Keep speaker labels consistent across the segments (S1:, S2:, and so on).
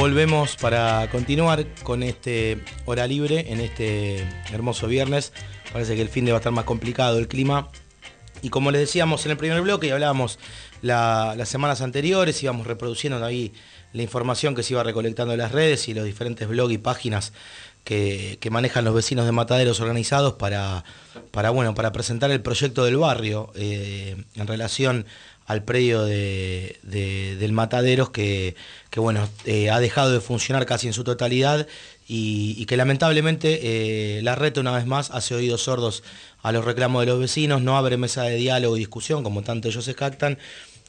S1: volvemos para continuar con este hora libre en este hermoso viernes. Parece que el fin de va a estar más complicado el clima. Y como les decíamos en el primer bloque y hablábamos las semanas anteriores, íbamos reproduciendo ahí la información que se iba recolectando en las redes y los diferentes blogs y páginas que, manejan los vecinos de mataderos organizados para, para, bueno, para presentar el proyecto del barrio eh, en relación al predio de, del Mataderos que, bueno, eh, ha dejado de funcionar casi en su totalidad y, que lamentablemente eh, la red una vez más hace oídos sordos a los reclamos de los vecinos, no abre mesa de diálogo y discusión como tanto ellos se jactan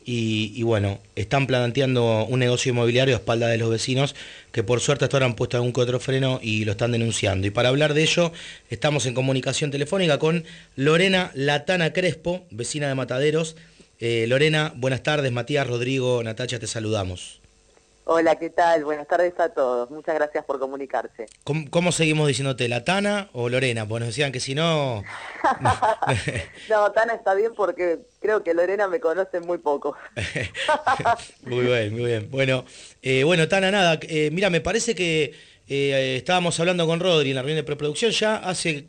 S1: y, bueno, están planteando un negocio inmobiliario a espalda de los vecinos que por suerte hasta ahora han puesto algún que otro freno y lo están denunciando. Y para hablar de ello, estamos en comunicación telefónica con Lorena Latana Crespo, vecina de Mataderos, eh, Lorena, buenas tardes. Matías, Rodrigo, Natacha, te saludamos.
S2: Hola, ¿qué tal? Buenas tardes a todos. Muchas gracias por comunicarse.
S1: ¿Cómo, seguimos diciéndote, la Tana o Lorena? Pues nos decían que si no...
S2: no, Tana está bien porque creo que Lorena me conoce muy poco.
S1: muy bien, muy bien. Bueno, eh, bueno Tana, nada, eh, mira, me parece que estábamos hablando con Rodri en la reunión de preproducción ya hace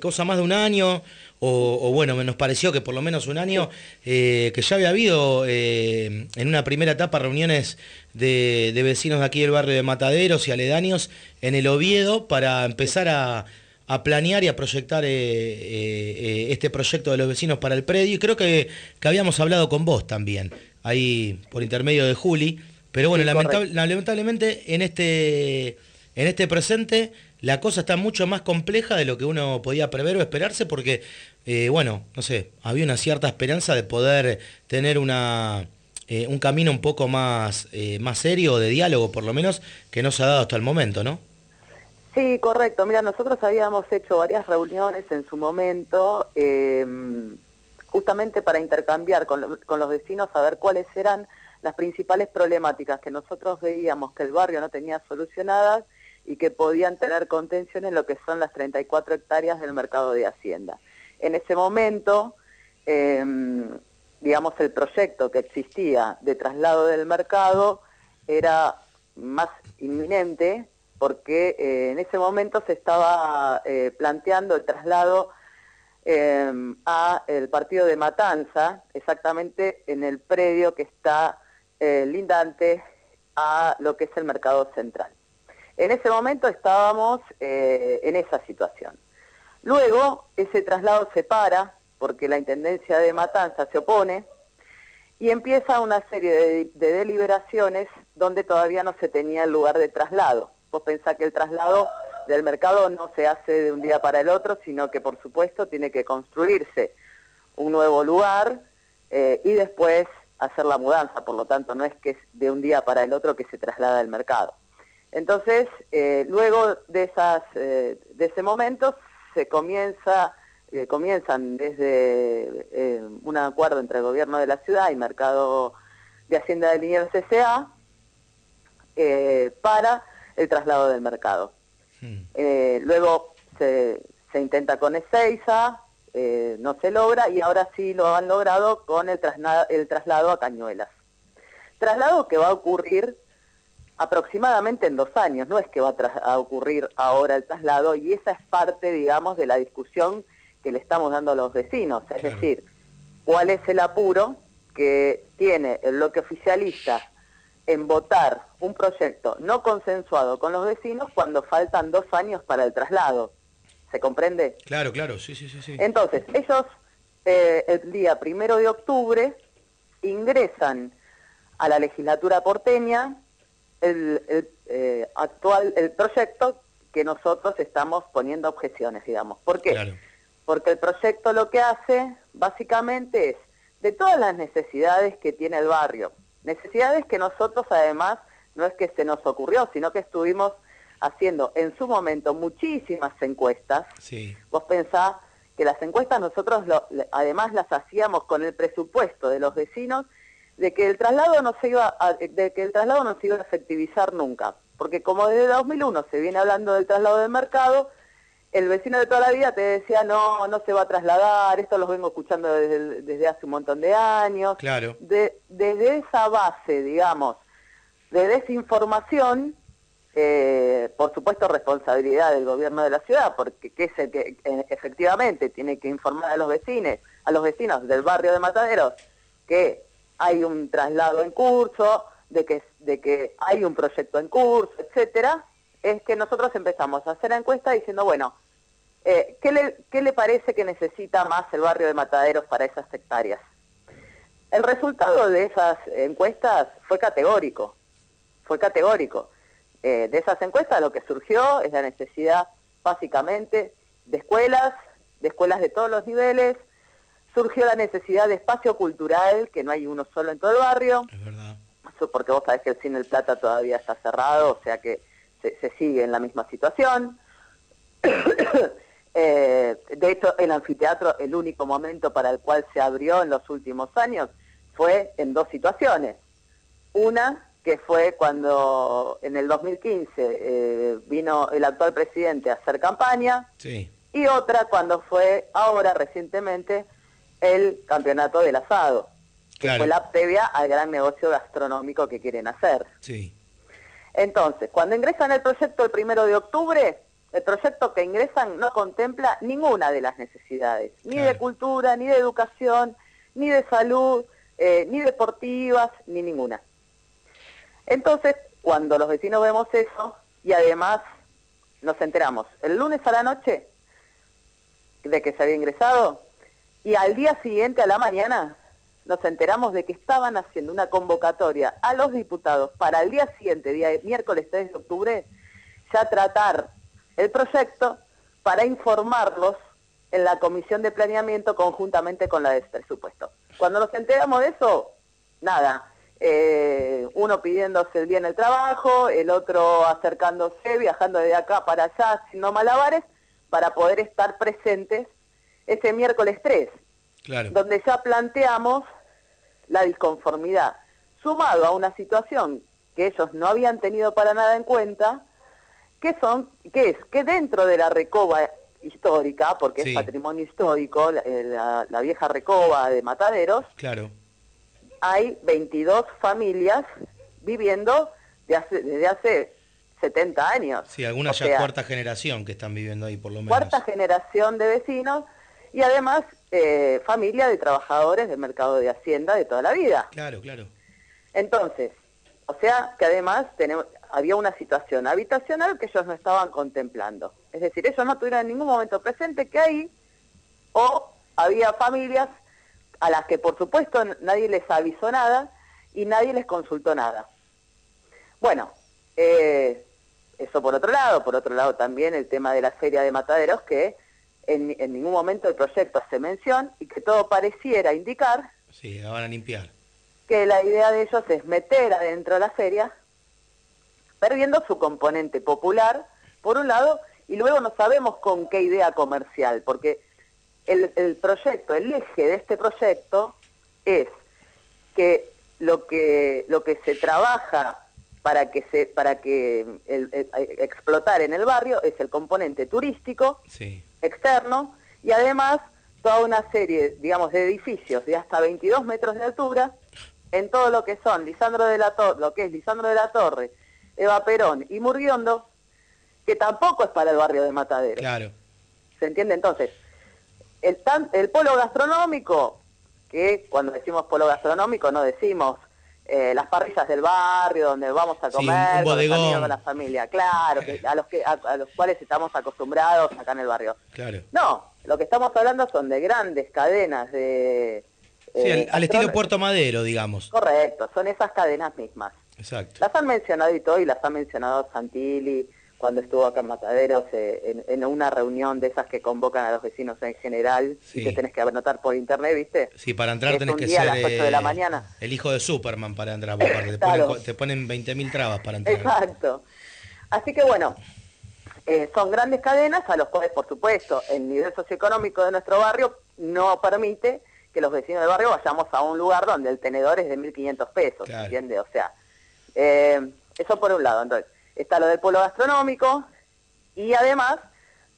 S1: cosa más de un año o, bueno, nos pareció que por lo menos un año, eh, que ya había habido eh, en una primera etapa reuniones de, vecinos de aquí del barrio de Mataderos y aledaños en el Oviedo para empezar a, planear y a proyectar eh, este proyecto de los vecinos para el predio. Y creo que, habíamos hablado con vos también, ahí por intermedio de Juli. Pero bueno, lamentablemente en este, en este presente la cosa está mucho más compleja de lo que uno podía prever o esperarse porque, eh, bueno, no sé, había una cierta esperanza de poder tener una, eh, un camino un poco más, eh, más serio, de diálogo por lo menos, que no se ha dado hasta el momento, ¿no?
S2: Sí, correcto. Mira, nosotros habíamos hecho varias reuniones en su momento, justamente para intercambiar con, con los vecinos, a ver cuáles eran las principales problemáticas que nosotros veíamos que el barrio no tenía solucionadas y que podían tener contención en lo que son las 34 hectáreas del mercado de Hacienda. En ese momento, em, digamos, el proyecto que existía de traslado del mercado era más inminente porque eh, en ese momento se estaba eh, planteando el traslado em, a el partido de Matanza, exactamente en el predio que está eh, lindante a lo que es el mercado central. En ese momento estábamos eh, en esa situación. Luego ese traslado se para porque la Intendencia de Matanza se opone y empieza una serie de, deliberaciones donde todavía no se tenía el lugar de traslado. Vos pensás que el traslado del mercado no se hace de un día para el otro, sino que por supuesto tiene que construirse un nuevo lugar eh, y después hacer la mudanza, por lo tanto no es que es de un día para el otro que se traslada el mercado. Entonces, eh, luego de, esas, eh, de ese momento se comienza, eh, comienzan desde un acuerdo entre el gobierno de la ciudad y Mercado de Hacienda de Liniers CCA para el traslado del mercado. Hmm. luego se, intenta con Ezeiza, no se logra y ahora sí lo han logrado con el, el traslado a Cañuelas. Traslado que va a ocurrir aproximadamente en dos años, no es que va a, ocurrir ahora el traslado y esa es parte, digamos, de la discusión que le estamos dando a los vecinos, es decir, cuál es el apuro que tiene el bloque oficialista en votar un proyecto no consensuado con los vecinos cuando faltan dos años para el traslado. ¿Se comprende?
S1: Claro, claro, sí, sí, sí.
S2: Entonces, ellos eh, el día primero de octubre ingresan a la legislatura porteña el, eh, actual, el proyecto que nosotros estamos poniendo objeciones, digamos. ¿Por qué? Porque el proyecto lo que hace básicamente es de todas las necesidades que tiene el barrio, necesidades que nosotros además no es que se nos ocurrió, sino que estuvimos haciendo en su momento muchísimas encuestas. Sí. Vos pensás que las encuestas nosotros además las hacíamos con el presupuesto de los vecinos de que el traslado no se iba a, de que el traslado no se iba a efectivizar nunca, porque como desde 2001 se viene hablando del traslado del mercado, el vecino de toda la vida te decía, no, no se va a trasladar, esto lo vengo escuchando desde, hace un montón de años.
S1: Claro.
S2: desde esa base, digamos, de desinformación, eh, por supuesto responsabilidad del gobierno de la ciudad, porque que es el que eh, efectivamente tiene que informar a los vecinos, a los vecinos del barrio de Mataderos, que hay un traslado en curso, de que, de que hay un proyecto en curso, etcétera, es que nosotros empezamos a hacer encuesta diciendo, bueno, eh, ¿qué, le, ¿qué le parece que necesita más el barrio de Mataderos para esas hectáreas? El resultado de esas encuestas fue categórico, fue categórico. Eh, de esas encuestas lo que surgió es la necesidad básicamente de escuelas, de escuelas de todos los niveles, surgió la necesidad de espacio cultural, que no hay uno solo en todo el barrio,
S1: Es verdad.
S2: Eso porque vos sabés que el Cine El Plata todavía está cerrado, o sea que se, se sigue en la misma situación. Eh, de hecho, el anfiteatro, el único momento para el cual se abrió en los últimos años, fue en dos situaciones. Una, que fue cuando en el 2015 eh, vino el actual presidente a hacer campaña,
S1: Sí,
S2: y otra cuando fue ahora recientemente el campeonato del asado, que
S1: Claro.
S2: fue la previa al gran negocio gastronómico que quieren hacer.
S1: sí.
S2: Entonces, cuando ingresan el proyecto el primero de octubre, el proyecto que ingresan no contempla ninguna de las necesidades, ni de cultura, ni de educación, ni de salud, eh, ni deportivas, ni ninguna. Entonces, cuando los vecinos vemos eso, y además nos enteramos el lunes a la noche de que se había ingresado, y al día siguiente a la mañana nos enteramos de que estaban haciendo una convocatoria a los diputados para el día siguiente, día de miércoles 3 de octubre, ya tratar el proyecto para informarlos en la comisión de planeamiento conjuntamente con la de presupuesto. Cuando nos enteramos de eso, nada, eh, uno pidiéndose el día en el trabajo, el otro acercándose, viajando de acá para allá, haciendo malabares, para poder estar presentes ese miércoles 3
S1: Claro.
S2: donde ya planteamos la disconformidad, sumado a una situación que ellos no habían tenido para nada en cuenta, que son, que es que dentro de la recoba histórica, porque
S1: Sí.
S2: es patrimonio histórico, la, eh, la- la vieja recoba de Mataderos,
S1: Claro.
S2: hay 22 familias viviendo de hace- desde hace 70 años.
S1: Sí, algunas
S2: O
S1: ya
S2: sea,
S1: cuarta generación que están viviendo ahí por lo menos.
S2: cuarta generación de vecinos y además eh, familia de trabajadores del mercado de Hacienda de toda la vida.
S1: Claro, claro.
S2: Entonces, o sea que además tenemos, había una situación habitacional que ellos no estaban contemplando. Es decir, ellos no tuvieron en ningún momento presente que ahí o había familias a las que por supuesto nadie les avisó nada y nadie les consultó nada. Bueno, eh, eso por otro lado, por otro lado también el tema de la feria de mataderos que en, en ningún momento el proyecto hace mención y que todo pareciera indicar
S1: Sí, la van a limpiar.
S2: que la idea de ellos es meter adentro de la feria, perdiendo su componente popular, por un lado, y luego no sabemos con qué idea comercial, porque el, el proyecto, el eje de este proyecto es que lo que, lo que se trabaja para que se para que el- el- explotar en el barrio es el componente turístico,
S1: Sí.
S2: Externo y además toda una serie, digamos, de edificios de hasta 22 metros de altura en todo lo que son Lisandro de la Torre, lo que es Lisandro de la Torre, Eva Perón y Murguiondo, que tampoco es para el barrio de Matadero.
S1: Claro.
S2: ¿Se entiende entonces? El, tan- el polo gastronómico, que cuando decimos polo gastronómico no decimos eh, las parrillas del barrio donde vamos a
S1: Sí,
S2: comer
S1: un
S2: con los
S1: bodegón.
S2: amigos, con la familia, claro, que- a, los que, a, a los cuales estamos acostumbrados acá en el barrio.
S1: Claro.
S2: No, lo que estamos hablando son de grandes cadenas de...
S1: Sí,
S2: eh,
S1: al, al estilo Puerto Madero, digamos.
S2: Correcto, son esas cadenas mismas.
S1: Exacto.
S2: Las han mencionado y todo, y las ha mencionado Santilli cuando estuvo acá en Mataderos, eh, en, en una reunión de esas que convocan a los vecinos en general,
S1: Sí.
S2: y te tenés que anotar por internet, ¿viste?
S1: Sí, para entrar
S2: Es
S1: tenés que
S2: a
S1: ser
S2: las 8 de la
S1: eh,
S2: mañana.
S1: el hijo de Superman para entrar. porque Te, ponen, te ponen 20.000 trabas para entrar.
S2: Exacto. Así que bueno, eh, son grandes cadenas a los cuales, por supuesto, el nivel socioeconómico de nuestro barrio no permite que los vecinos del barrio vayamos a un lugar donde el tenedor es de 1.500 pesos,
S1: Claro.
S2: ¿entiendes? O sea, eh, eso por un lado. Entonces, está lo del polo gastronómico y además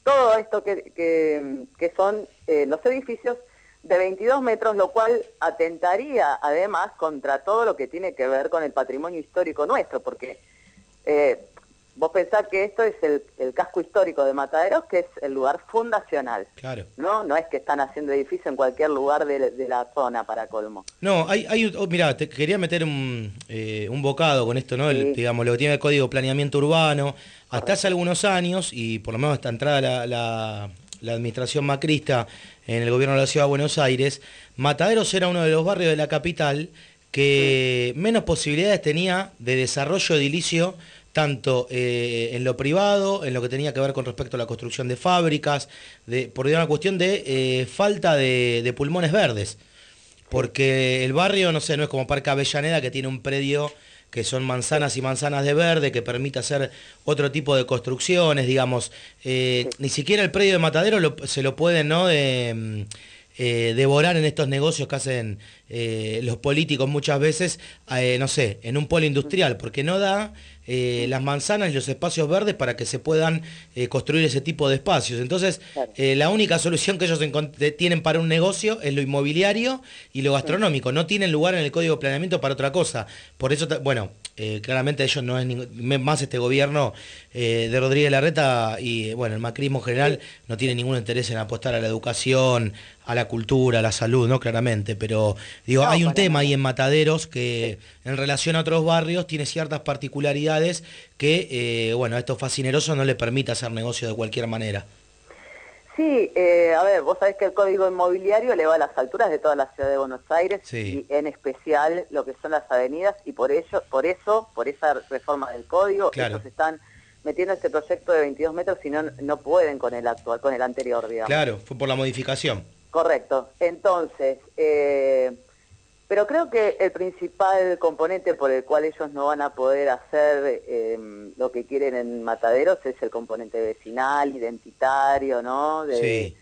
S2: todo esto que, que, son eh, los edificios de 22 metros, lo cual atentaría además contra todo lo que tiene que ver con el patrimonio histórico nuestro, porque eh, vos pensás que esto es el, casco histórico de Mataderos, que es el lugar fundacional.
S1: Claro.
S2: No, no es que están haciendo edificios en cualquier lugar de, la zona para colmo.
S1: No, hay, hay oh, mira, te quería meter un, eh, un bocado con esto, ¿no? digamos, lo que tiene el código de planeamiento urbano. Hasta hace algunos años, y por lo menos hasta entrada la, la, la administración macrista en el gobierno de la Ciudad de Buenos Aires, Mataderos era uno de los barrios de la capital que menos posibilidades tenía de desarrollo edilicio tanto eh, en lo privado, en lo que tenía que ver con respecto a la construcción de fábricas, de, por una cuestión de eh, falta de, pulmones verdes. Porque el barrio, no sé, no es como Parque Avellaneda que tiene un predio que son manzanas y manzanas de verde, que permite hacer otro tipo de construcciones, digamos. Eh, ni siquiera el predio de Matadero se lo pueden, ¿no? Mm, devorar en estos negocios que hacen los políticos muchas veces, no sé, en un polo industrial, porque no da eh, las manzanas y los espacios verdes para que se puedan eh, construir ese tipo de espacios. Entonces, eh, la única solución que ellos tienen para un negocio es lo inmobiliario y lo gastronómico. No tienen lugar en el código de planeamiento para otra cosa. Por eso, bueno, claramente ellos no es más este gobierno de Rodríguez Larreta y bueno, el macrismo general no tiene ningún interés en apostar a la educación, a la cultura, a la salud, ¿no? Claramente, pero digo, hay un tema ahí en Mataderos que en relación a otros barrios tiene ciertas particularidades que, eh, bueno, a estos fascinerosos no le permite hacer negocio de cualquier manera.
S2: Sí, eh, a ver, vos sabés que el código inmobiliario le va a las alturas de toda la ciudad de Buenos Aires y en especial lo que son las avenidas y por ello, por eso, por esa reforma del código, ellos están metiendo este proyecto de 22 metros y no, no pueden con el actual, con el anterior, digamos.
S1: Claro, fue por la modificación.
S2: Correcto. Entonces, eh, pero creo que el principal componente por el cual ellos no van a poder hacer eh, lo que quieren en Mataderos es el componente vecinal, identitario, ¿no? De,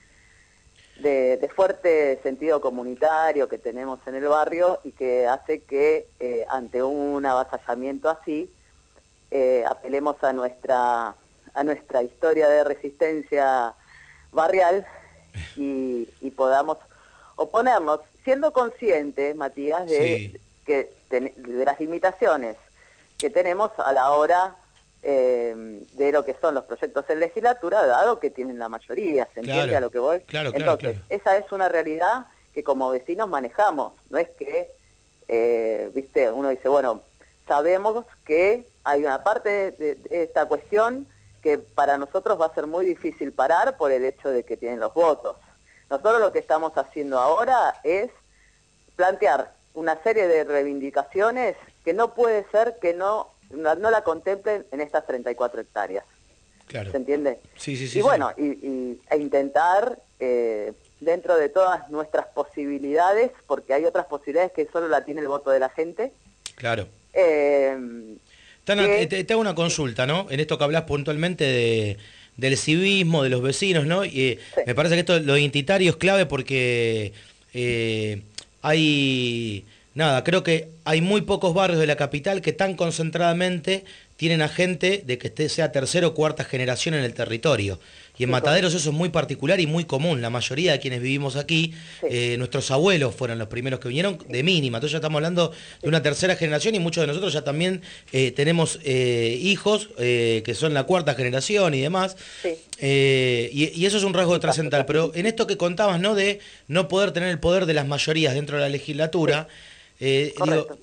S2: de, fuerte sentido comunitario que tenemos en el barrio y que hace que eh, ante un avasallamiento así apelemos a nuestra, a nuestra historia de resistencia barrial y, podamos oponernos, siendo conscientes, Matías, de, que, de las limitaciones que tenemos a la hora eh, de lo que son los proyectos en legislatura, dado que tienen la mayoría, ¿se entiende a lo que voy?
S1: Claro,
S2: Entonces, esa es una realidad que como vecinos manejamos, no es que, eh, viste, uno dice, bueno, sabemos que hay una parte de esta cuestión que para nosotros va a ser muy difícil parar por el hecho de que tienen los votos. Nosotros lo que estamos haciendo ahora es plantear una serie de reivindicaciones que no puede ser que no, no, la contemplen en estas 34 hectáreas.
S1: Claro.
S2: ¿Se entiende?
S1: Sí, sí, sí.
S2: Y bueno, Y, e intentar, eh, dentro de todas nuestras posibilidades, porque hay otras posibilidades que solo la tiene el voto de la gente.
S1: Claro.
S2: Eh,
S1: te, hago una consulta, ¿no? En esto que hablas puntualmente de, del civismo, de los vecinos, ¿no? Y eh, me parece que esto lo identitario es clave porque eh, hay, nada, creo que hay muy pocos barrios de la capital que tan concentradamente tienen a gente de que esté, sea tercera o cuarta generación en el territorio. Y en Mataderos eso es muy particular y muy común. La mayoría de quienes vivimos aquí, eh, nuestros abuelos fueron los primeros que vinieron de mínima. Entonces ya estamos hablando de una tercera generación y muchos de nosotros ya también eh, tenemos eh, hijos que son la cuarta generación y demás. Y, eso es un rasgo trascendental. Pero en esto que contabas, ¿no? De no poder tener el poder de las mayorías dentro de la legislatura. Eh,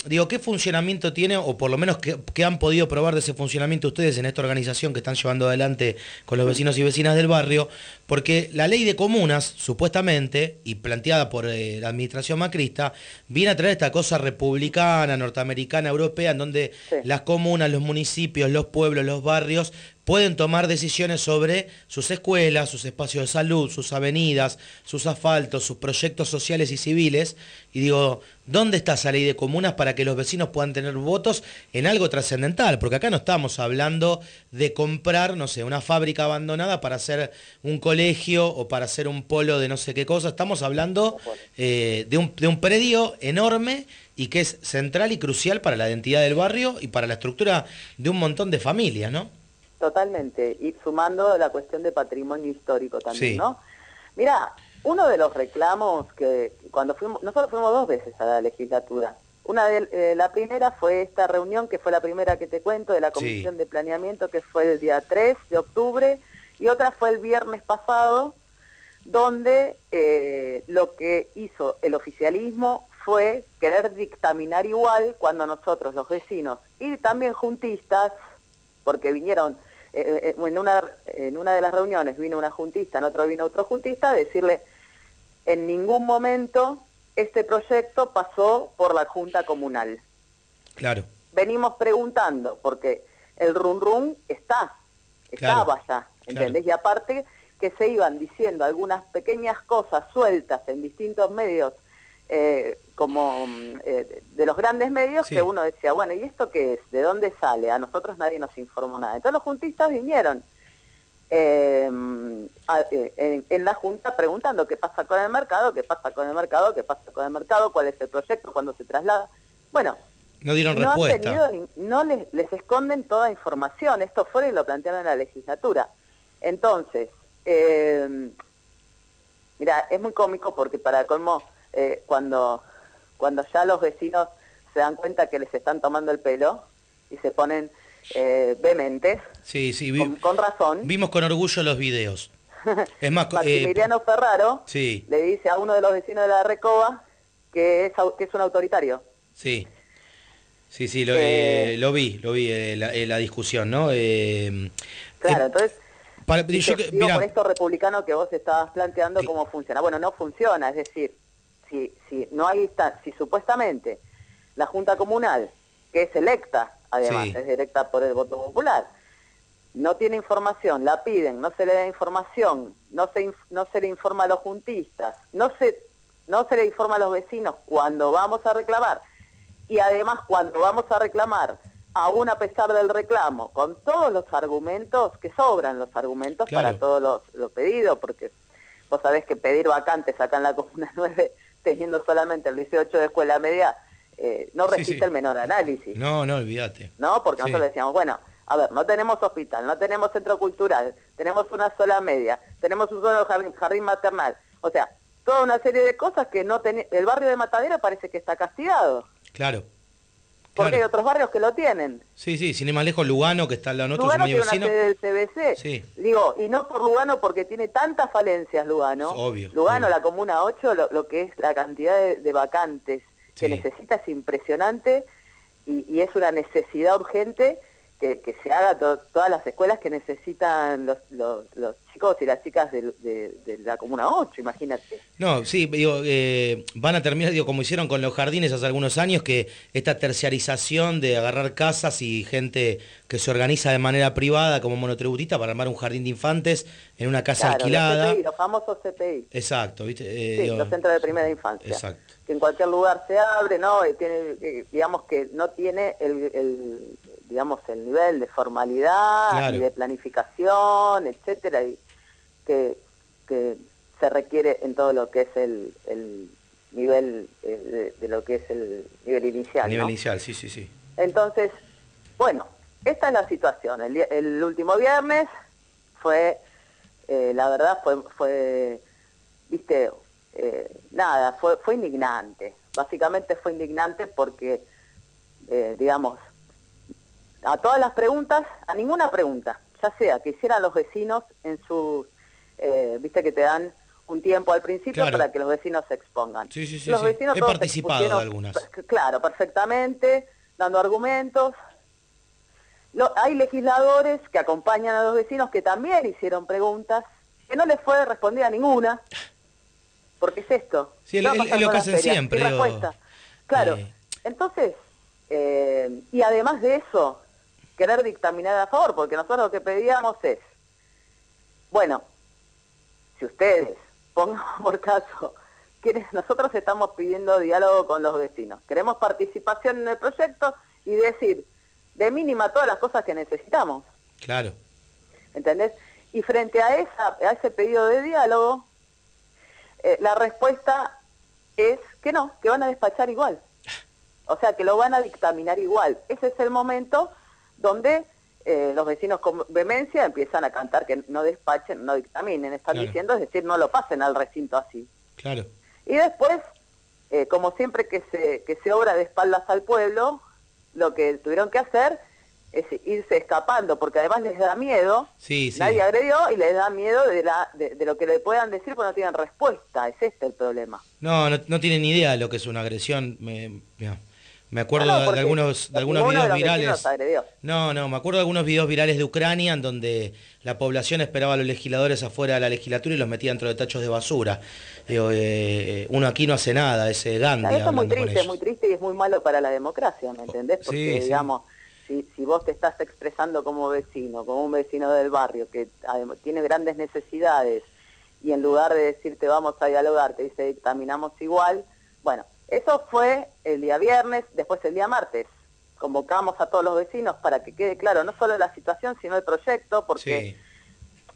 S1: digo, ¿qué funcionamiento tiene, o por lo menos qué, han podido probar de ese funcionamiento ustedes en esta organización que están llevando adelante con los vecinos y vecinas del barrio? Porque la ley de comunas, supuestamente, y planteada por eh, la administración macrista, viene a traer esta cosa republicana, norteamericana, europea, en donde las comunas, los municipios, los pueblos, los barrios pueden tomar decisiones sobre sus escuelas, sus espacios de salud, sus avenidas, sus asfaltos, sus proyectos sociales y civiles. Y digo, ¿dónde está esa ley de comunas para que los vecinos puedan tener votos en algo trascendental? Porque acá no estamos hablando de comprar, no sé, una fábrica abandonada para hacer un colegio o para hacer un polo de no sé qué cosa. Estamos hablando eh, de, un, de un predio enorme y que es central y crucial para la identidad del barrio y para la estructura de un montón de familias, ¿no?
S2: Totalmente, y sumando la cuestión de patrimonio histórico también, ¿no? Mira, uno de los reclamos que cuando fuimos, nosotros fuimos dos veces a la legislatura. Una de eh, la primera fue esta reunión que fue la primera que te cuento de la Comisión de Planeamiento que fue el día 3 de octubre y otra fue el viernes pasado donde eh, lo que hizo el oficialismo fue querer dictaminar igual cuando nosotros los vecinos y también juntistas, porque vinieron eh, en, una, en una de las reuniones vino una juntista, en otro vino otro juntista, decirle en ningún momento este proyecto pasó por la Junta Comunal.
S1: Claro.
S2: Venimos preguntando, porque el run run está, estaba allá, ¿entendés? Y aparte que se iban diciendo algunas pequeñas cosas sueltas en distintos medios, eh, como eh, de los grandes medios, que uno decía, bueno, ¿y esto qué es? ¿De dónde sale? A nosotros nadie nos informó nada. Entonces los juntistas vinieron Em, eh, en, la Junta preguntando qué pasa con el mercado, qué pasa con el mercado, qué pasa con el mercado, cuál es el proyecto, cuándo se traslada. Bueno,
S1: no dieron respuesta.
S2: no les, esconden toda información, esto fue y lo plantearon en la legislatura. Entonces, em, mira, es muy cómico porque para colmo, eh, cuando, cuando ya los vecinos se dan cuenta que les están tomando el pelo y se ponen eh, vehementes,
S1: sí, sí,
S2: con, razón.
S1: Vimos con orgullo los videos.
S2: Es más, Maximiliano eh, Ferraro
S1: sí.
S2: le dice a uno de los vecinos de la Recoba que es, que es un autoritario.
S1: Sí. Sí, sí, lo, eh, lo vi, lo vi, eh, la, la, discusión, ¿no?
S2: claro, entonces, para, yo, digo por esto republicano que vos estabas planteando cómo funciona. Bueno, no funciona, es decir, si, si no hay, si supuestamente la Junta Comunal, que es electa además, es directa por el voto popular. No tiene información, la piden, no se le da información, no se, no se le informa a los juntistas, no se, no se le informa a los vecinos cuando vamos a reclamar. Y además cuando vamos a reclamar, aún a pesar del reclamo, con todos los argumentos, que sobran los argumentos para todos los, los pedidos, porque vos sabés que pedir vacantes acá en la Comuna 9, teniendo solamente el 18 de escuela media, eh, no resiste el menor análisis.
S1: No, no, olvídate.
S2: No, porque nosotros decíamos, bueno, a ver, no tenemos hospital, no tenemos centro cultural, tenemos una sola media, tenemos un solo jardín, maternal. O sea, toda una serie de cosas que no tiene El barrio de Matadero parece que está castigado.
S1: Claro.
S2: Porque hay otros barrios que lo tienen.
S1: Sí, sí, sin ir más lejos, Lugano, que está al lado nuestro, Lugano
S2: una sede del CBC. Sí. Digo, y no por Lugano porque tiene tantas falencias Lugano.
S1: Obvio.
S2: Lugano, la Comuna 8, lo, que es la cantidad de vacantes que necesita es impresionante y, es una necesidad urgente que, se haga todas las escuelas que necesitan los, los, chicos y las chicas de, la Comuna 8, imagínate.
S1: No, sí, digo, eh, van a terminar, digo, como hicieron con los jardines hace algunos años, que esta terciarización de agarrar casas y gente que se organiza de manera privada como monotributista para armar un jardín de infantes en una casa alquilada.
S2: Los, CPI, los famosos CPI.
S1: Exacto, ¿viste?
S2: Eh, sí, los centros de primera infancia.
S1: Exacto.
S2: Que en cualquier lugar se abre, ¿no? Tiene, eh, digamos que no tiene el digamos, el nivel de formalidad y de planificación, etcétera, y que, se requiere en todo lo que es el, nivel eh, de, lo que es el nivel inicial.
S1: nivel inicial, sí, sí, sí.
S2: Entonces, bueno, esta es la situación. El, último viernes fue, eh, la verdad, fue, fue viste, eh, nada, fue, fue indignante. Básicamente fue indignante porque, digamos, a todas las preguntas, a ninguna pregunta, ya sea que hicieran los vecinos en su, eh, viste que te dan un tiempo al principio para que los vecinos se expongan.
S1: Sí, sí, sí, los vecinos He participado de algunas.
S2: Claro, perfectamente, dando argumentos. hay legisladores que acompañan a los vecinos que también hicieron preguntas, que no les fue respondida ninguna, porque es esto.
S1: Sí, es lo que hacen siempre.
S2: Claro, eh. entonces, eh, y además de eso, querer dictaminar a favor, porque nosotros lo que pedíamos es, bueno, si ustedes, pongamos por caso, nosotros estamos pidiendo diálogo con los vecinos, queremos participación en el proyecto y decir de mínima todas las cosas que necesitamos.
S1: Claro.
S2: ¿Entendés? Y frente a, esa, a ese pedido de diálogo, eh, la respuesta es que no, que van a despachar igual. O sea, que lo van a dictaminar igual. Ese es el momento donde eh, los vecinos con vehemencia empiezan a cantar que no despachen, no dictaminen, están diciendo, es decir, no lo pasen al recinto así.
S1: Claro.
S2: Y después, eh, como siempre que se, que se obra de espaldas al pueblo, lo que tuvieron que hacer es irse escapando, porque además les da miedo,
S1: sí,
S2: nadie agredió y les da miedo de, la, de, lo que le puedan decir porque no tienen respuesta, es este el problema.
S1: No, no, no tienen idea de lo que es una agresión. Me, me acuerdo de, algunos, de algunos videos virales. No, no, me acuerdo de algunos videos virales de Ucrania en donde la población esperaba a los legisladores afuera de la legislatura y los metía dentro de tachos de basura. Eh, uno aquí no hace nada, ese Gandhi.
S2: Eso es muy triste, muy triste y es muy malo para la democracia, ¿me entendés? Porque, digamos, si, si vos te estás expresando como vecino, como un vecino del barrio que tiene grandes necesidades y en lugar de decirte vamos a dialogar, te dice dictaminamos igual, bueno, eso fue el día viernes, después el día martes. Convocamos a todos los vecinos para que quede claro no solo la situación, sino el proyecto, porque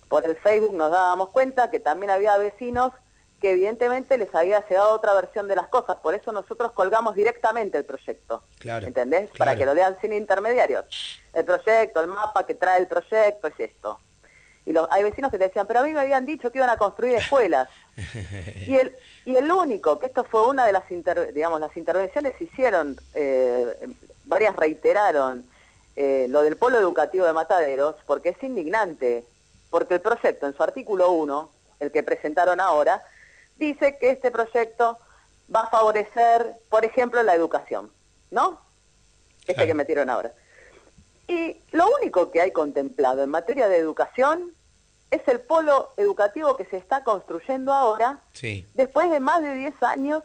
S2: por el Facebook nos dábamos cuenta que también había vecinos que evidentemente les había llegado otra versión de las cosas. Por eso nosotros colgamos directamente el proyecto.
S1: Claro,
S2: ¿Entendés? Para que lo lean sin intermediarios. El proyecto, el mapa que trae el proyecto, es esto. Y los, hay vecinos que te decían, pero a mí me habían dicho que iban a construir escuelas. y, el, y el único, que esto fue una de las, digamos, las intervenciones hicieron, eh, varias reiteraron eh, lo del polo educativo de Mataderos, porque es indignante, porque el proyecto en su artículo 1, el que presentaron ahora, dice que este proyecto va a favorecer, por ejemplo, la educación, ¿no? Este que metieron ahora. Y lo único que hay contemplado en materia de educación es el polo educativo que se está construyendo ahora, después de más de 10 años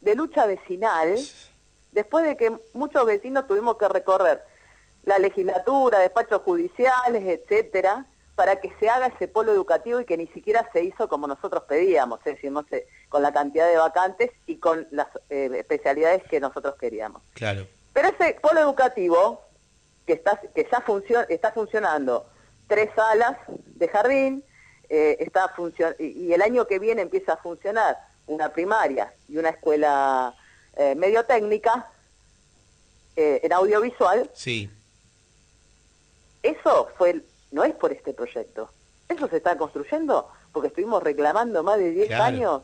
S2: de lucha vecinal, después de que muchos vecinos tuvimos que recorrer la legislatura, despachos judiciales, etcétera, para que se haga ese polo educativo y que ni siquiera se hizo como nosotros pedíamos, es decir, no sé, con la cantidad de vacantes y con las eh, especialidades que nosotros queríamos.
S1: Claro.
S2: Pero ese polo educativo que está que ya funciona está funcionando tres salas de jardín, eh, está y el año que viene empieza a funcionar una primaria y una escuela eh, medio técnica eh, en audiovisual.
S1: Sí.
S2: Eso fue, no es por este proyecto. Eso se está construyendo porque estuvimos reclamando más de 10 años,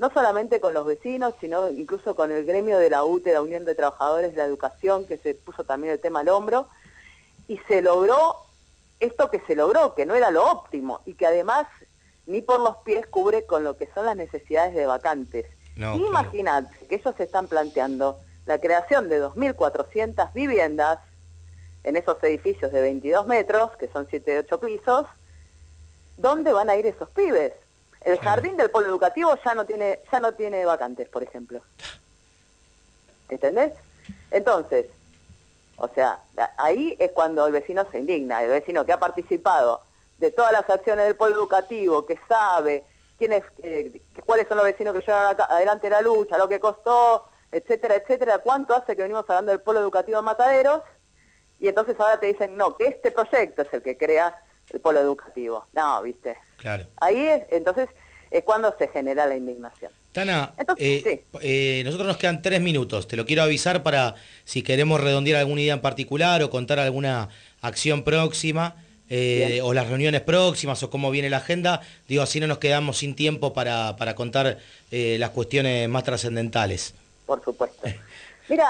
S2: no solamente con los vecinos, sino incluso con el gremio de la UTE, la Unión de Trabajadores de la Educación, que se puso también el tema al hombro, y se logró esto que se logró, que no era lo óptimo y que además ni por los pies cubre con lo que son las necesidades de vacantes. Imagínate que ellos están planteando la creación de 2.400 viviendas en esos edificios de 22 metros, que son 7 de 8 pisos, ¿dónde van a ir esos pibes? El jardín del polo educativo ya no tiene, ya no tiene vacantes, por ejemplo. ¿Entendés? Entonces, o sea, ahí es cuando el vecino se indigna, el vecino que ha participado de todas las acciones del pueblo educativo, que sabe quiénes, eh, cuáles son los vecinos que llevan adelante la lucha, lo que costó, etcétera, etcétera, cuánto hace que venimos hablando del polo educativo en Mataderos, y entonces ahora te dicen, no, que este proyecto es el que crea el polo educativo. No, viste.
S1: Claro.
S2: Ahí es, entonces, es cuando se genera la indignación.
S1: Tana, eh, eh, nosotros nos quedan tres minutos. Te lo quiero avisar para si queremos redondear alguna idea en particular o contar alguna acción próxima eh, o las reuniones próximas o cómo viene la agenda. Digo, así no nos quedamos sin tiempo para, para contar las cuestiones más trascendentales.
S2: Por supuesto. Mira,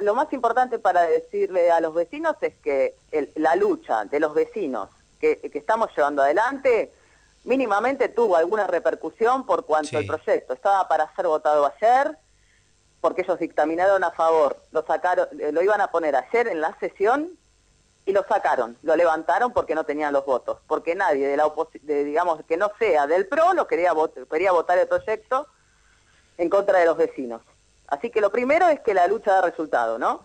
S2: lo, más importante para decirle a los vecinos es que la lucha de los vecinos que, que estamos llevando adelante mínimamente tuvo alguna repercusión por cuanto el proyecto. Estaba para ser votado ayer, porque ellos dictaminaron a favor, lo sacaron, eh, lo iban a poner ayer en la sesión y lo sacaron, lo levantaron porque no tenían los votos, porque nadie de la oposición, digamos que no sea del PRO, lo quería, quería votar el proyecto en contra de los vecinos. Así que lo primero es que la lucha da resultado, ¿no?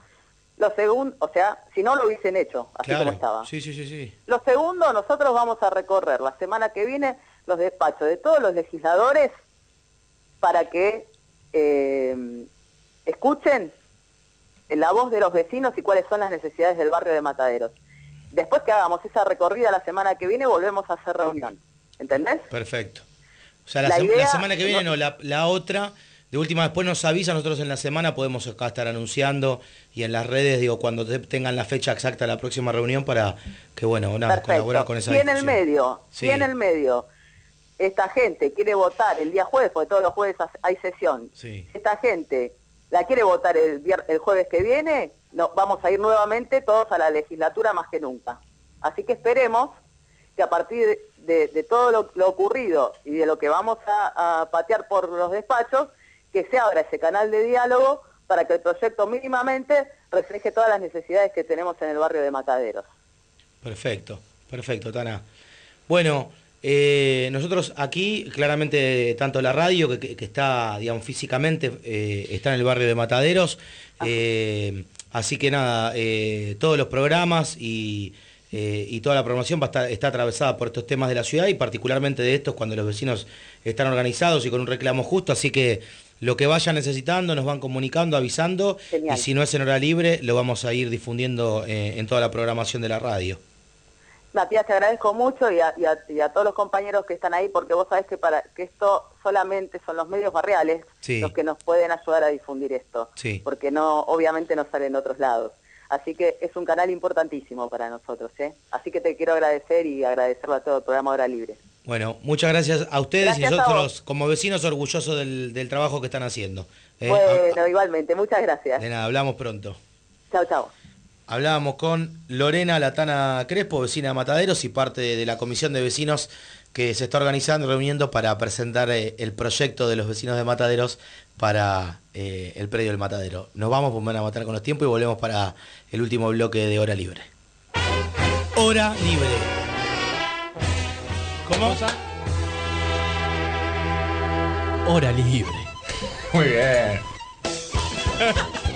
S2: Lo segundo, o sea, si no lo hubiesen hecho, así como estaba.
S1: Sí, sí, sí, sí.
S2: Lo segundo, nosotros vamos a recorrer la semana que viene los despachos de todos los legisladores para que eh, escuchen la voz de los vecinos y cuáles son las necesidades del barrio de Mataderos. Después que hagamos esa recorrida la semana que viene, volvemos a hacer reunión. ¿Entendés?
S1: Perfecto. O sea, la, semana que viene, no, la, la otra de última después nos avisa, nosotros en la semana podemos acá estar anunciando y en las redes, digo, cuando tengan la fecha exacta de la próxima reunión para que, bueno, nada, colaborar con esa
S2: Y en el medio, sí. en el medio, esta gente quiere votar el día jueves, porque todos los jueves hay sesión, esta gente la quiere votar el, el jueves que viene, no, vamos a ir nuevamente todos a la legislatura más que nunca. Así que esperemos que a partir de, todo lo, ocurrido y de lo que vamos a, patear por los despachos, que se abra ese canal de diálogo para que el proyecto mínimamente refleje todas las necesidades que tenemos en el barrio de Mataderos.
S1: Perfecto, perfecto, Tana. Bueno, eh, nosotros aquí, claramente, tanto la radio, que, está, digamos, físicamente, eh, está en el barrio de Mataderos, eh, así que nada, todos los programas y eh, y toda la programación va a estar, está atravesada por estos temas de la ciudad y particularmente de estos cuando los vecinos están organizados y con un reclamo justo, así que lo que vayan necesitando nos van comunicando, avisando y si no es en hora libre lo vamos a ir difundiendo eh, en toda la programación de la radio.
S2: Matías, te agradezco mucho y a, todos los compañeros que están ahí, porque vos sabés que para que esto solamente son los medios barriales los que nos pueden ayudar a difundir esto, porque no, obviamente no salen de otros lados. Así que es un canal importantísimo para nosotros. ¿eh? Así que te quiero agradecer y agradecerlo a todo el programa Hora Libre.
S1: Bueno, muchas gracias a ustedes y nosotros como vecinos orgullosos del, trabajo que están haciendo.
S2: ¿eh? Bueno, igualmente, muchas gracias.
S1: De nada, hablamos pronto.
S2: Chao, chao.
S1: Hablábamos con Lorena Latana Crespo, vecina de Mataderos y parte de la comisión de vecinos que se está organizando, reuniendo para presentar eh, el proyecto de los vecinos de Mataderos para eh, el predio del matadero. Nos vamos, pues van a matar con los tiempos y volvemos para el último bloque de Hora Libre. Hora Libre. ¿Cómo?
S3: Hora Libre.
S1: Muy bien.